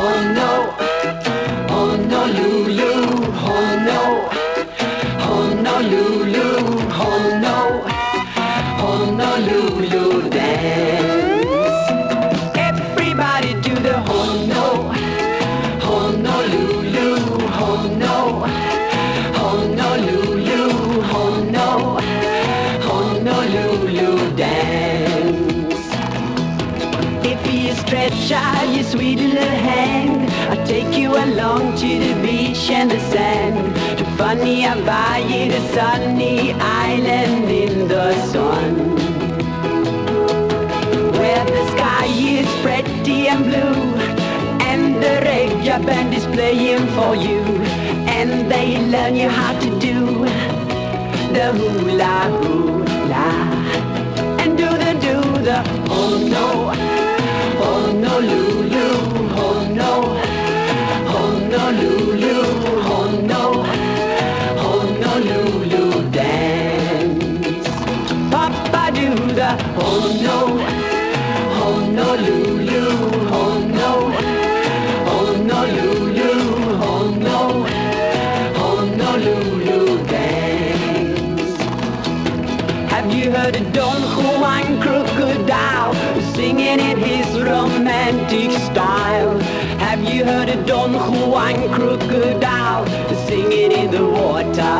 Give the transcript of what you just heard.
Honolulu, Honolulu, Honolulu, Honolulu, If a stretch out your sweet little hand, I'll take you along to the beach and the sand. To funny, I'll buy you the sunny island in the sun. Where the sky is pretty and blue, and the reggae band is playing for you, and they learn you how to do the hula hula no oh no Lulu dance have you heard of Don Juan Crocodile singing in his romantic style? Have you heard of Don Juan Crocodile singing in the water?